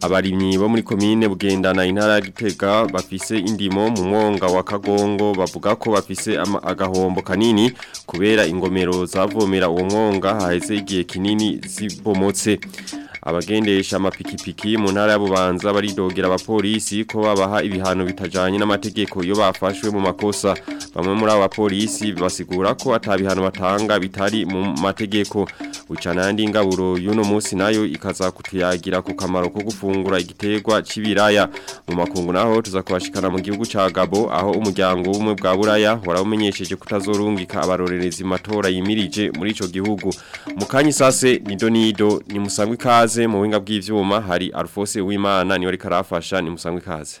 abarimyi bo muri komine bugendana intara ya bafise indimo mu mwonga wa kagongo bavuga ko bafise agahombo kanini kubera ingomero zavomera uwo mwonga haheze igihe kinini zibomotse abagendesha amapikipiki mu ntara y'abubanza baridogera abapolisi ko babaha ibihano bitajanye n'amategeko iyo bafashwe mu makosa bamwe muri abo bapolisi basigura ko atabihano batanga bitari mu mategeko ucana yandi ngaburo y'uno munsi nayo ikaza kutuyagira ku kamaro ko gufungura igiterwa c'ibiraya mu makungu naho tuza kubashikana mu gihugu ca Gabo aho umuryango w'umwe bwa buraya warawumenyesheje kutazorungika abarorerezi matora yimirije muri ico gihugu mu kanyisase nido nido ni musangwe ikaze ikaze mu buhinga bw'ibyuma hari Alphonse w'Imana niwe wari karafasha ni musangwe ikaze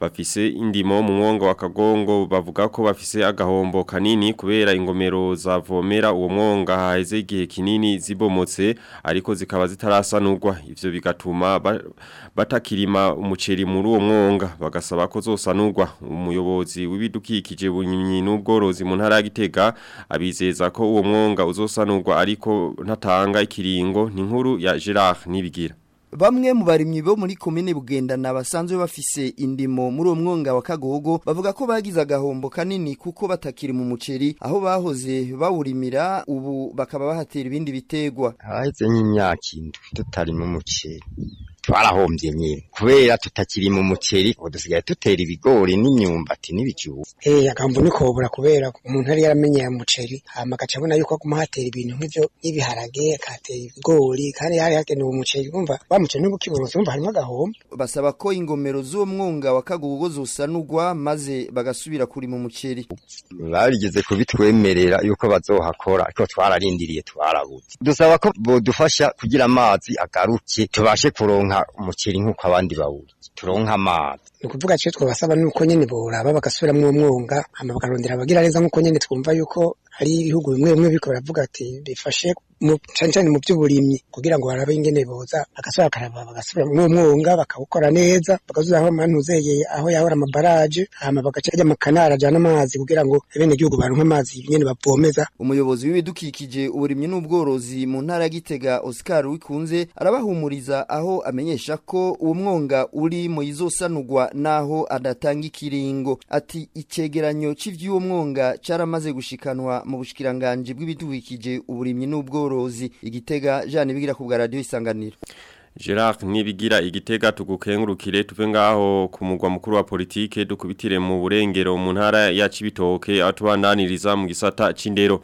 bafise indimo mu mwongo wa kagongo bavuga ko bafise agahombo kanini kubera ingomero zavomera uwo mwonga haheze igihe kinini zibomotse ariko zikaba zitarasanurwa ivyo bigatuma batakirima umuceri muri uwo mwonga bagasaba ko zosanurwa umuyobozi w'ibidukikije bunyinyi n'ubworozi mu ntara gitega abizeza ko uwo mwonga uzosanurwa ariko ntatanga ikiringo ni nkuru ya Gerard nibigira bamwe mu barimyi bo muri komine bugendana basanzwe bafise indimo muri uwo mwonga wa kagogo bavuga ko bagize agahombo kanini kuko batakiri mu muceri aho bahoze bawurimira ubu bakaba bahatera ibindi bitegwa haheze nk'imyaka indwi tutarimo umuceri twarahombye nyine kubera tutakiri mu muceri ubu dusigaye dutera ibigori n'imyumbati n'ibikiwu eh akambo nikobura kubera umuntu ari yaramenye ya muceri agaca abona yuko aguma hatera ibintu nk'ivyo n'ibiharage akatera ibigori kandi hari hakenewe umuceri umva wa muceri n'ubu kiburuzi umva harimo agahombo basaba ko ingomero z'uwo mwunga wa kagugu zosanurwa maze bagasubira kuri mu muceri barigeze kubitwemerera yuko bazohakora ariko twararindiriye twarabuze dusaba ko bodufasha kugira amazi agaruke tubashe kuronka turonka umuceri nk'uko abandi bawurya turonka amazi ni ukuvuga cyo twabasaba nuko nyine boraba bagasubiramo uwo bakarondera abagira neza nk'uko nyine twumva yuko hari ibihugu bimwe bimwe biriko baravuga ati bifashe cyane cyane mu by'uburimyi kugira ngo barabe ingene boza bagasubira bakaraba bagasubira mu bakawukora neza bakazuzaho amanuzeye aho yahora amabaraje hama bagaca ajya amakanari ajyana amazi kugira ngo bene gihugu baronke amazi nyene bavomeza umuyobozi w'ibidukikije uburimyi n'ubworozi mu ntara ya Gitega Oscar Wikunze arabahumuriza aho amenyesha ko uwo mwonga uri mu izosanurwa naho adatanga ikiringo ati icegeranyo c'ivyo mwonga caramaze gushikanwa mu bushikiranganje bw'ibidukikije uburimyi n'ubworozi n'ubworozi igitega Jane bigira ku bwa radiyo isanganiro Gerard nibigira igitega tugukengurukire tuve ngaho ku mukuru wa politike dukubitire mu burengero mu ntara ya Cibitoke atubandaniriza mu gisata c'indero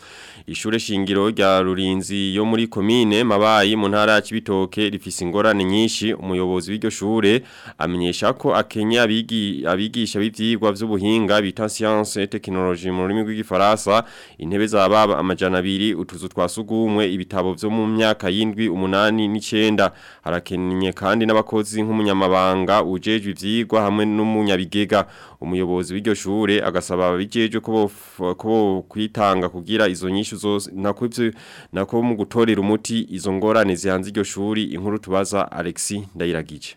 ishure shingiro rya Rurinzi yo muri commune mabayi mu ntara ya Cibitoke rifise ingorane nyinshi umuyobozi w'iryo shure amenyesha ko akenya abigi abigisha bivyigwa vy'ubuhinga bita science et technologie mu rurimi rw'igifaransa intebe z'ababa amajana 2 utuzu twasugumwe ibitabo vyo mu myaka yindwi umunani n'icenda birakenye kandi n'abakozi nk'umunyamabanga ujejwe ivyigwa hamwe n'umunyabigega umuyobozi w'iryo shure agasaba ababijejwe ko ko kwitanga kugira izo nyishu zose nako ivyo nako mu gutorera umuti izo ngorane zihanze iryo shuri inkuru tubaza Alexis Ndayiragije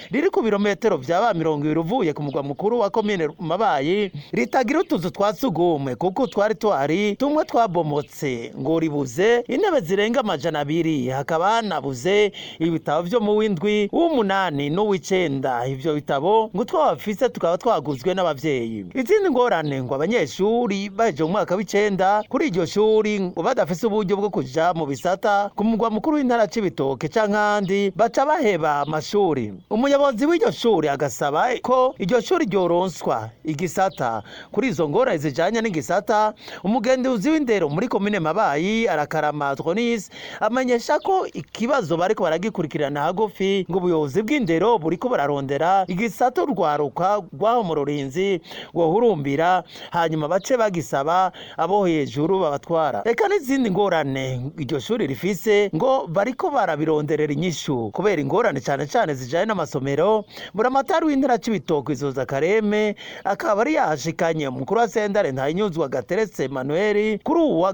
riri ku birometero byaba mirongo umuriro uvuye ku mugwa mukuru wa komine mabayi ritagira utuzu twa sugumwe kuko twari twari tumwe twabomotse ngo ribuze intebe zirenga amajana abiri hakaba hanabuze ibitabo byo mu w'indwi w'umunani n'uw'icenda ibyo bitabo ngo twabafise tukaba twaguzwe n'abavyeyi izindi ngorane ngo abanyeshuri baje mu mwaka w'icenda kuri iryo shuri ngo badafise uburyo bwo kujya mu bisata ku mugwa mukuru w'intara c'ibitoke canke ahandi baca baheba amashuri umuyobozi w'iryo shuri agasaba ko iryo shuri ryoronswa igisata kuri izo ngorane zijyanye n'igisata umugenzuzi w'indero muri komine mabayi arakarama twonisi amenyesha ko ikibazo bari baragikurikirana hagufi ngo ubuyobozi bw'indero buri ko bararondera igisata urwaruka rw'aho mu rurinzi rwahurumbira hanyuma bace bagisaba abo hejuru babatwara reka n'izindi ngorane iryo shuri rifise ngo bari ko barabironderera inyishu kubera ingorane cyane cyane zijyanye n'amasomero buramatari w'indera y'ibitoki izuza kareme akaba ari yashikanye umukuru wa sendare ntayinyuzwa gateretse manuel kuri ubu wa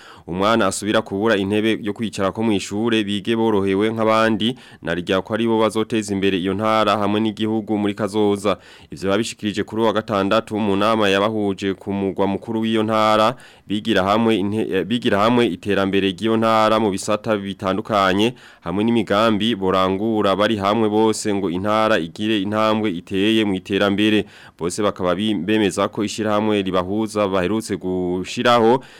umwana asubira kubura intebe yo kwicara ko mu ishure bige borohewe nk'abandi narijya ko ari bo bazoteza imbere iyo ntara hamwe n'igihugu muri kazoza ivyo babishikirije kuri wa gatandatu mu nama yabahuje ku mugwa mukuru w'iyo ntara bigira hamwe eh, bigira hamwe iterambere ry'iyo ntara mu bisata bitandukanye hamwe n'imigambi borangura bari hamwe bose ngo intara igire intambwe iteye mu iterambere bose bakaba bemeza ko ishirahamwe ribahuza baherutse gushiraho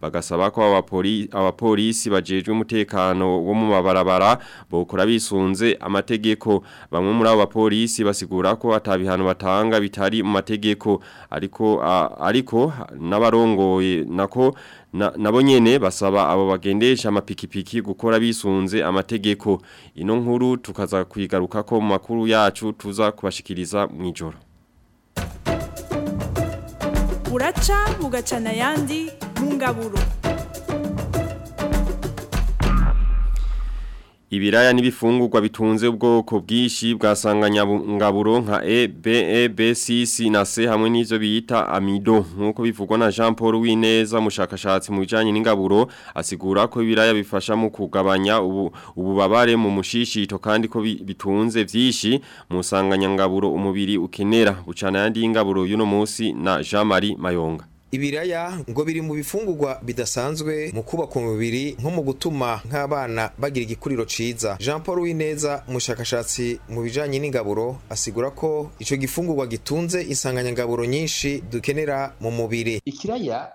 bagasaba ko abapolisi bajejwe umutekano wo mu mabarabara bokora bisunze amategeko bamwe muri abo bapolisi basigura ko atabihano batanga usanga bitari mu mategeko ariko ariko n'abarongoye nako nabo nyene basaba abo bagendesha amapikipiki gukora bisunze amategeko ino nkuru tukaza kwigaruka ko mu makuru yacu tuza kubashikiriza mu ijoro buraca bugacana ayandi mu Ibiraya n'ibifungurwa bitunze ubwoko bwinshi bwasanganyabungaburo nka E, B, E, B, C, C na C hamwe n'izo biita amido nkuko bivugwa na Jean Paul Wineza mushakashatsi mu bijanye n'ingaburo asigura ko ibiraya bifasha mu kugabanya ububabare mu mushishito kandi ko bitunze vyinshi mu sanganyangaburo umubiri ukenera bucana yandi ingaburo y'uno munsi na Jean Marie Mayonga ibiraya ngo biri mu bifungurwa bidasanzwe mu kubaka umubiri nko mu gutuma nk'abana bagira igikuriro ciza jean paul wineza umushakashatsi mu bijanye n'ingaburo asigura ko icyo gifungurwa gitunze insanganyangaburo nyinshi dukenera mu mubiri ikiraya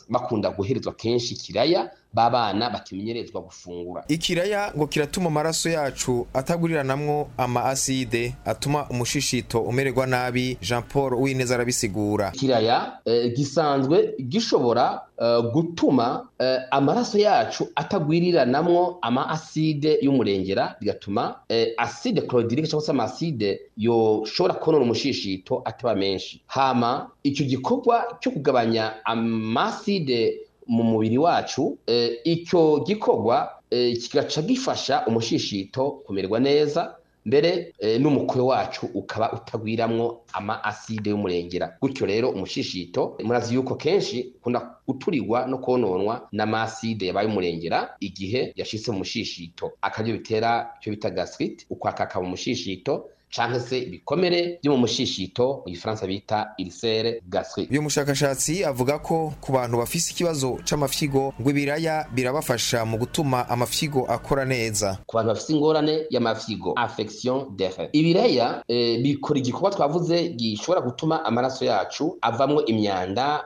bakunda guherezwa kenshi ikiraya b'abana batimenyerezwa gufungura ikiraya ngo kiratuma amaraso yacu ataguriranamwo ama aside atuma umushishito umererwa nabi jean paul uwineza arabisigura ikiraya eh, gisanzwe gishobora eh, gutuma eh, amaraso yacu atagwiriranamwo ama aside y'umurengera bigatuma aside clodirike cyangwa se amaside yoshobora konona umushishito ataba menshi hama icyo gikorwa cyo kugabanya amaside mu mubiri wacu eh, icyo gikorwa eh, kigaca gifasha umushishito kumererwa neza mbere eh, n'umukwe wacu ukaba utagwiramwo ama aside y'umurengera gutyo rero umushishito murazi yuko kenshi ukunda guturirwa no kononwa n'amaside yabaye umurengera igihe yashitse umushishito, mushishito akaryo bitera icyo bita gastrite ukwakaka mu mushishito cyangwa se ibikomere byo mu mushishito mu gifaransa bita irisere gaswi uyu mushakashatsi avuga ko ku bantu bafise ikibazo cy'amafyigo ngo ibiraya birabafasha mu gutuma amafyigo akora neza ku bantu bafise ingorane y'amafyigo afection dere ibiraya eh, bikora igikorwa twavuze gishobora gutuma amaraso yacu avamo imyanda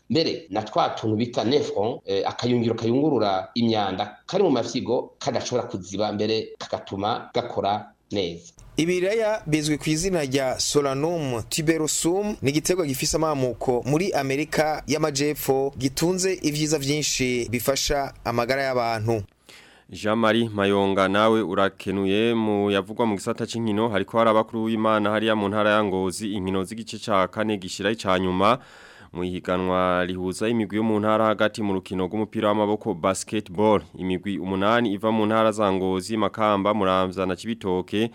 mbere na twa tuntu bita nefron eh, akayungiro kayungurura imyanda kari mu mafyigo kadashobora kuziba mbere kagatuma gakora neza ibiraya bizwi ku izina rya solanum tuberosum ni igiterwa gifise amamuko muri amerika y'amajepfo gitunze ibyiza byinshi bifasha amagara y'abantu jean marie mayonga nawe urakenuye mu yavugwa mu gisata cy'inkino ko hari abakuru b'imana hariya mu ntara ya ngozi inkino z'igice cya kane gishyiraho icya nyuma mu ihiganwa rihuza imigwi yo mu ntara hagati mu rukino rw'umupira w'amaboko basketball imigwi umunani iva mu ntara za Ngozi Makamba Muramvya na Kibitoke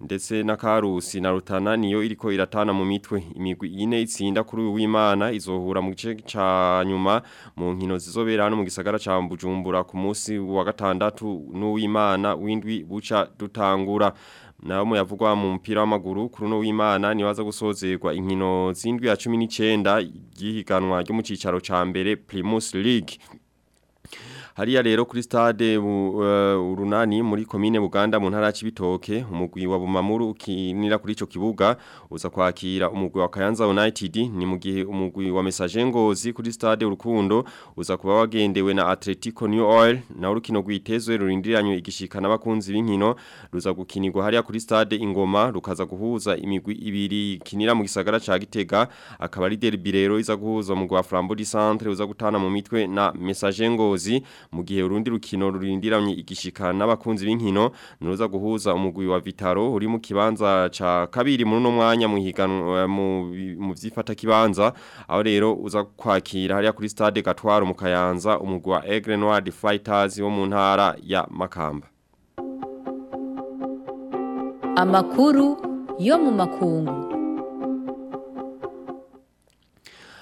ndetse na Karusi na Rutana niyo iriko iratana mu mitwe imigwi ine itsinda kuri uyu w'Imana izohura mu gice cya nyuma mu nkino zizobera hano mu gisagara ca Bujumbura ku munsi wa gatandatu n'uw'Imana windwi buca dutangura na umuyavugwa mu mpira w'amaguru kuri uno w'Imana niwaza gusozerwa inkino zindwi ya 19 gihiganwa ryo mu cicaro ca mbere Primus League hariya rero kuri stade uh, urunani muri komine Buganda mu ntara y'Ibitoke umugwi wa Bumamuru ukinira kuri ico kibuga uza kwakira umugwi wa Kayanza United ni mu gihe umugwi wa Message Ngozi kuri stade urukundo uza kuba wagendewe na Atletico New Oil na urukino rwitezwe rurindiranywe igishika n'abakunzi b'inkino ruza gukinirwa hariya kuri stade Ingoma rukaza guhuza imigwi ibiri kinira mu gisagara ca Gitega akaba ari derby rero iza guhuza umugwi wa Flambeau du Centre uza gutana mu mitwe na Message Ngozi mu gihe urundi rukino rurindiranye igishika n'abakunzi b'inkino nuruza guhuza umugwi wa Vitaro uri mu kibanza ca kabiri muri no mwanya mu higanwa eh, mu, vyifata kibanza aho rero uza kwakira hariya kuri stade Gatwaro mu Kayanza umugwi wa Aigle Fighters wo mu ntara ya Makamba amakuru yo mu makungu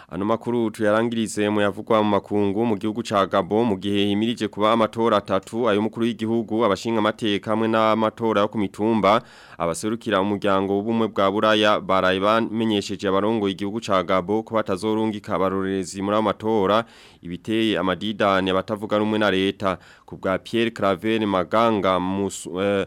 Ano makuru tuyarangirize muyavugwa yavugwa mu makungu mu gihugu ca Gabo mu gihe himirije kuba amatora atatu ayo mukuru y'igihugu abashinga amateka hamwe n'amatora yo ku mitumba abaserukira umuryango w'ubumwe bwa Buraya baraye bamenyesheje abarongo igihugu ca Gabo ko batazorungika abarorerezi muri amatora ibiteye amadidani abatavuga rumwe na leta ku bwa Pierre Claver Maganga musu, eh,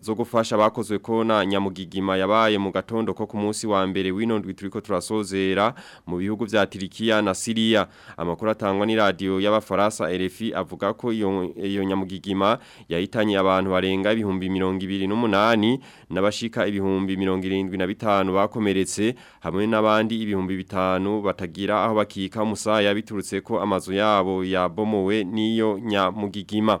zo gufasha abakozwe kona nyamugigima yabaye mu gatondo ko ku munsi wa mbere wino turiko turasozera mu bihugu vya Turikiya na Syria amakuru atangwa ni radio y'abafaransa RFI avuga ko iyo nyamugigima yahitanye abantu barenga ibihumbi 208 n'abashika ibihumbi 75 bakomeretse hamwe n'abandi ibihumbi bitanu batagira aho bakika musaya biturutse ko amazu yabo yabomowe n'iyo nyamugigima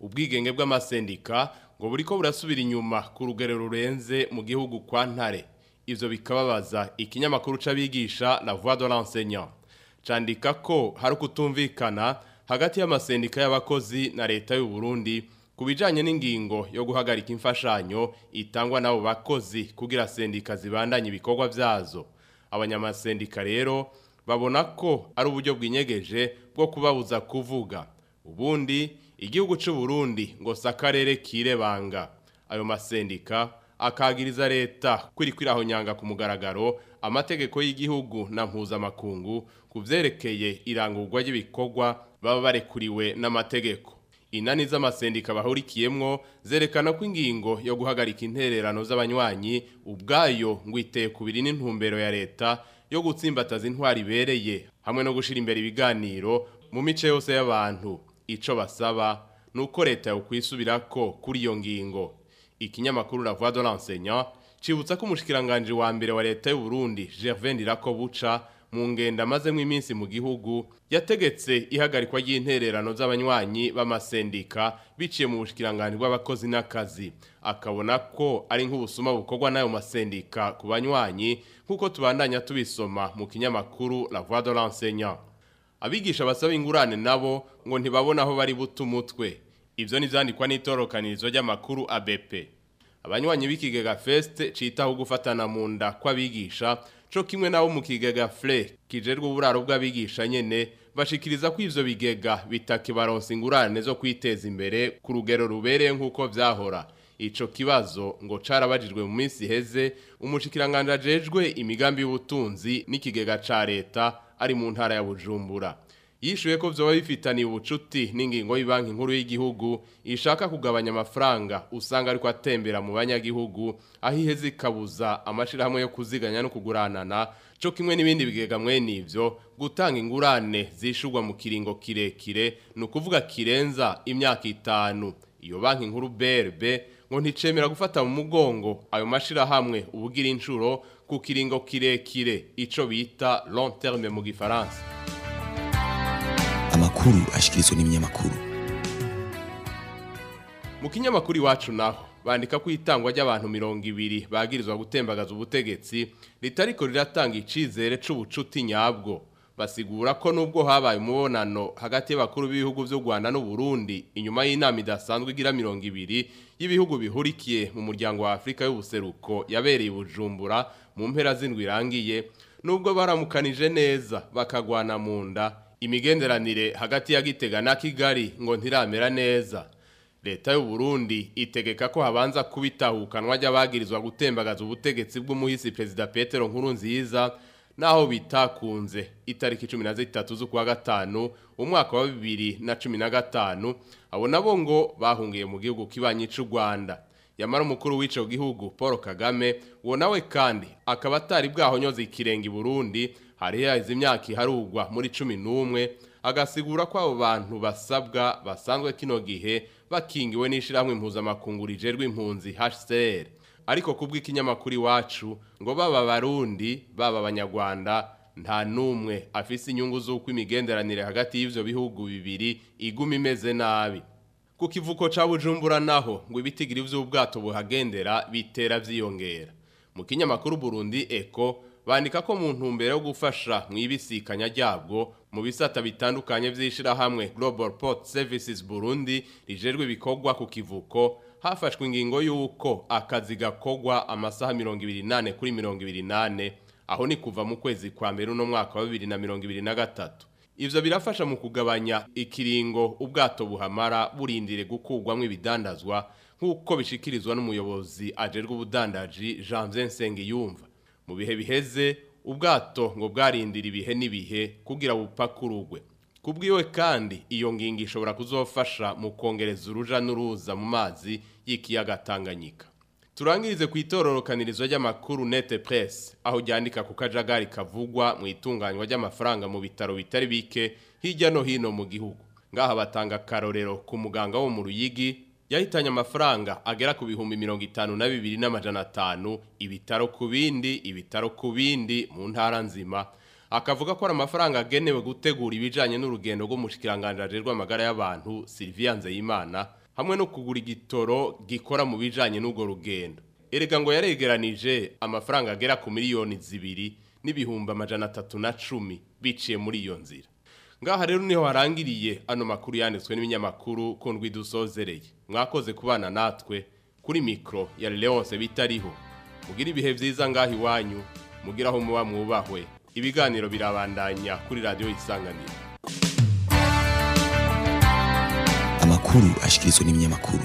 ubwigenge bw'amasendika ngo buri ko burasubira inyuma ku rugero rurenze mu gihugu kwa ntare ibyo bikababaza ikinyamakuru c'abigisha la voix de l'enseignant candika ko hari ukutumvikana hagati y'amasendika y'abakozi na leta y'u Burundi ku bijyanye n'ingingo yo guhagarika imfashanyo itangwa n'abo bakozi kugira sendika zibandanye ibikorwa byazo abanyamasendika rero babona ko ari uburyo bwinyegeje bwo kubabuza kuvuga ubundi igihugu cy'u Burundi ngo si akarere kirebanga ayo masendika akagiriza leta kuri kwiraho nyanga ku mugaragaro amategeko y'igihugu na mpuzamakungu ku byerekeye irangurwa ry'ibikorwa baba barekuriwe n'amategeko inani z'amasendika bahurikiyemo zerekana ko ingingo yo guhagarika intererano z'abanywanyi ubwayo ngo iteye ku n'intumbero ya leta yo gutsimbataza intwari ibereye hamwe no gushyira imbere ibiganiro mu mice yose y'abantu icyo basaba ni uko leta ko kuri iyo ngingo ikinyamakuru la voix de l'enseignant cibutsa ko umushikiranganji wa mbere wa leta y'u Burundi Gervais Ndirakobuca mu ngendo iminsi mu gihugu yategetse ihagarikwa ry'intererano z'abanywanyi b'amasendika biciye mu bushikiranganji bw'abakozi n'akazi akabona ko ari nk'ubusuma bukorwa n'ayo masendika ku banywanyi nk'uko tubandanya tubisoma mu kinyamakuru La Voix de l'Enseignant abigisha basaba ingurane nabo ngo ntibabona aho bari buta umutwe ibyo ntibyandikwa n'itorokanirizo ry'amakuru abepe abanywanyi b'ikigega fest citaho gufatana mu nda kw'abigisha co kimwe nabo mu kigega fure kijerwa uburaro bw'abigisha nyene bashikiriza ko ivyo bigega bitakibaronsa ingurane zo kwiteza imbere ku rugero rubereye nk'uko vyahora ico kibazo ngo carabajijwe mu minsi iheze umushikiranganje imigambi y'ubutunzi n'ikigega ca leta ari mu ntara ya Bujumbura yishuye ko byaba bifitaniye ubucuti n'ingingo y'Ibanki nkuru y'igihugu ishaka kugabanya amafaranga usanga ariko atembera mu banyagihugu aho iheze ikabuza amashirahamwe yo kuziganya no kuguranana cyo kimwe n'ibindi bigega mwene ivyo gutanga ingurane zishurwa mu kiringo kirekire ni ukuvuga kirenza imyaka itanu iyo banki nkuru BRB ngo nticemera gufata mu mugongo ayo mashirahamwe ubugira inshuro ku kiringo kirekire ico bita long terme mu gifaransa makuru ashyikirizwa n'ibinyamakuru mu kinyamakuru iwacu naho bandika ko itangwa ry'abantu mirongo ibiri bagirizwa gutembagaza ubutegetsi ritariko riratanga icizere c'ubucuti nyabwo basigura ko nubwo habaye umubonano hagati y'abakuru b'ibihugu by'u Rwanda n'u Burundi inyuma y'inama idasanzwe igira mirongo ibiri y'ibihugu bihurikiye mu muryango wa Afurika y'ubuseruko yabereye Bujumbura mu mpera z'indwi irangiye nubwo baramukanije neza bakagwana mu nda imigenderanire hagati ya gitega na kigali ngo ntiramera neza leta y'u Burundi itegeka ko habanza kubitahukanwa bagirizwa gutembagaza ubutegetsi bw'umuhisi perezida Petero Nkurunziza naho bitakunze itariki 13 z'ukwa gatanu umwaka wa 2015 abo nabo ngo bahungiye mu gihugu kibanyi cy'u Rwanda yamara umukuru w'ico gihugu Paul Kagame uwo nawe kandi akaba atari bwaho bwahonyoze ikirenge i Burundi hari yaheze imyaka iharugwa muri cumi n'umwe agasigura ko abo bantu basabwa basanzwe kino gihe bakingiwe n'ishyirahamwe mpuzamakungu rijerwa impunzi HCR ariko kubw'ikinyamakuru iwacu ngo baba barundi baba abanyarwanda nta n'umwe afise inyungu z'uko imigenderanire hagati y'ivyo bihugu bibiri iguma imeze nabi ku kivuko ca bujumbura naho ngo ibitigiri vy'ubwato buhagendera bitera vyiyongera mu kinyamakuru burundi eko bandika ko mu ntumbero yo gufasha mu ibisikanya ryabwo mu bisata bitandukanye by'ishyirahamwe Global Port Services Burundi rijerwe ibikorwa ku kivuko hafashwe ingingo y'uko akazi gakogwa amasaha mirongo ibiri nane kuri mirongo ibiri nane aho ni kuva mu kwezi kwa mbere uno mwaka wa bibiri na mirongo ibiri na gatatu ivyo birafasha mu kugabanya ikiringo ubwato buhamara burindire gukugwamwo ibidandazwa nk'uko bishikirizwa n'umuyobozi ajerwe ubudandaji Janvier yumva mu bihe biheze ubwato ngo bwarindira ibihe n'ibihe kugira bupakurugwe kubwiwe kandi iyo ngingi ishobora kuzofasha mu kongereza uruja n'uruza mu mazi y'ikiyaga Tanganyika turangirize ku itororokanirizo ry'amakuru nete press aho ryandika ku kajagari kavugwa mu itunganywa ry'amafaranga mu bitaro bitari bike hirya no hino mu gihugu ngaha batanga akarorero ku muganga wo mu ruyigi yahitanye amafaranga agera ku bihumbi mirongo itanu na bibiri n'amajana atanu ibitaro ku bindi ibitaro ku bindi mu ntara nzima akavuga ko ari amafaranga agenewe gutegura ibijyanye n'urugendo rw'umushikiranganji rw'amagara y'abantu Sylvia Nzeyimana hamwe no kugura igitoro gikora mu bijyanye n'urwo rugendo erega ngo yaregeranije amafaranga agera ku miliyoni zibiri n'ibihumbi amajana atatu na cumi biciye muri iyo nzira ngaha rero niho harangiriye ano makuru yanditswe n'ibinyamakuru kundwi dusozereye mwakoze kubana natwe kuri mikoro ya Leonce bitariho mugire ibihe byiza ngaha iwanyu mugira aho muba mwubahwe ibiganiro birabandanya kuri radiyo isanganiro amakuru ashyikirizwa n’iminyamakuru